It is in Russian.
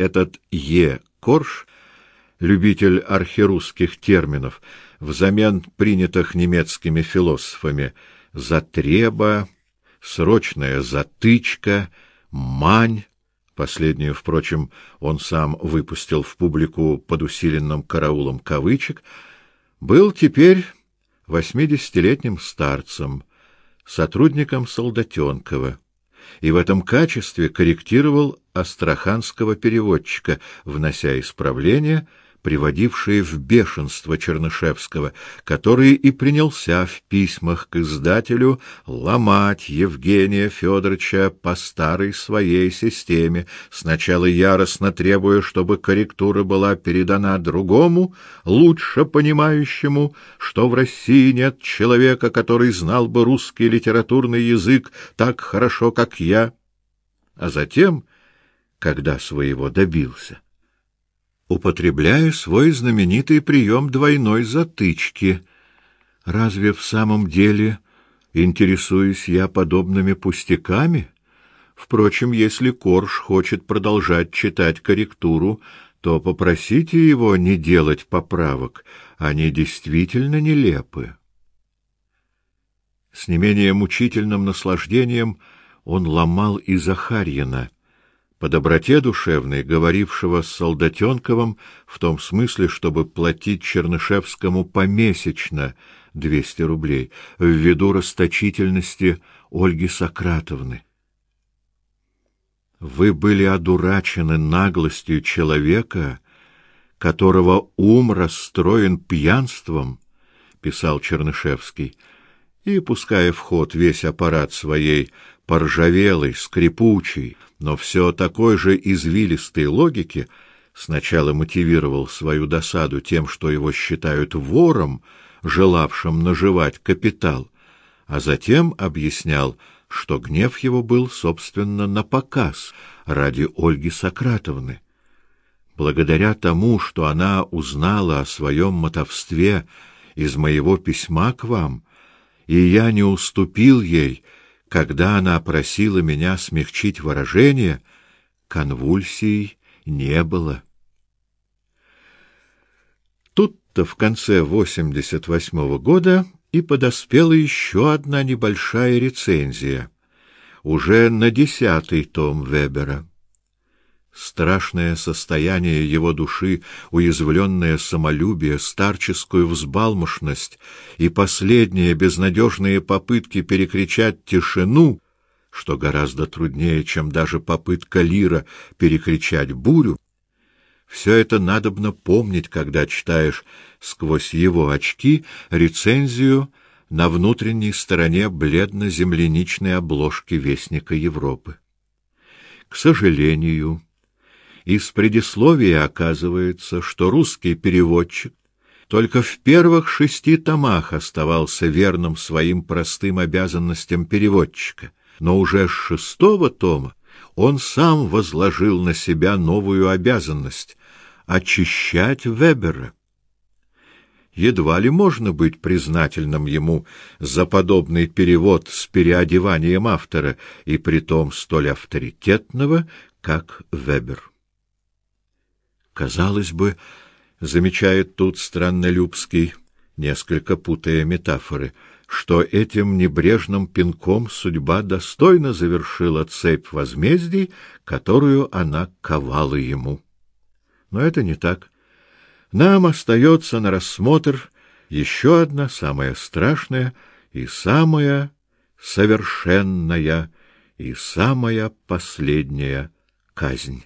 Этот Е. Корж, любитель архирусских терминов, взамен принятых немецкими философами «затреба», «срочная затычка», «мань», последнюю, впрочем, он сам выпустил в публику под усиленным караулом кавычек, был теперь восьмидесятилетним старцем, сотрудником Солдатенкова, и в этом качестве корректировал астраханского переводчика, внося исправления — приводившие в бешенство Чернышевского, который и принялся в письмах к издателю ломать Евгения Федоровича по старой своей системе, сначала яростно требуя, чтобы корректура была передана другому, лучше понимающему, что в России нет человека, который знал бы русский литературный язык так хорошо, как я, а затем, когда своего добился, употребляя свой знаменитый прием двойной затычки. Разве в самом деле интересуюсь я подобными пустяками? Впрочем, если Корж хочет продолжать читать корректуру, то попросите его не делать поправок, они действительно нелепы. С не менее мучительным наслаждением он ломал и Захарьина — по доброте душевной, говорившего с Солдатенковым в том смысле, чтобы платить Чернышевскому помесячно двести рублей, ввиду расточительности Ольги Сократовны. Вы были одурачены наглостью человека, которого ум расстроен пьянством, писал Чернышевский, и пуская в ход весь аппарат своей поржавелой, скрипучей, но все такой же извилистой логики, сначала мотивировал свою досаду тем, что его считают вором, желавшим наживать капитал, а затем объяснял, что гнев его был, собственно, на показ ради Ольги Сократовны. Благодаря тому, что она узнала о своем мотовстве из моего письма к вам, и я не уступил ей, когда она просила меня смягчить выражение, конвульсий не было. Тут-то в конце 88-го года и подоспела еще одна небольшая рецензия, уже на десятый том Вебера. Страшное состояние его души, уязвленное самолюбие, старческую взбалмошность и последние безнадежные попытки перекричать тишину, что гораздо труднее, чем даже попытка лира перекричать бурю, все это надобно помнить, когда читаешь сквозь его очки рецензию на внутренней стороне бледно-земляничной обложки Вестника Европы. К сожалению, из предисловия оказывается, что русский переводчик только в первых шести томах оставался верным своим простым обязанностям переводчика, но уже с шестого тома он сам возложил на себя новую обязанность — очищать Вебера. Едва ли можно быть признательным ему за подобный перевод с переодеванием автора, и притом столь авторитетного, как Вебер. Казалось бы, замечает тут Страннолюбский, несколько путая метафоры, что этим небрежным пинком судьба достойно завершила цепь возмездий, которую она ковала ему. Но это не так. Нам остается на рассмотр еще одна, самая страшная и самая совершенная и самая последняя казнь.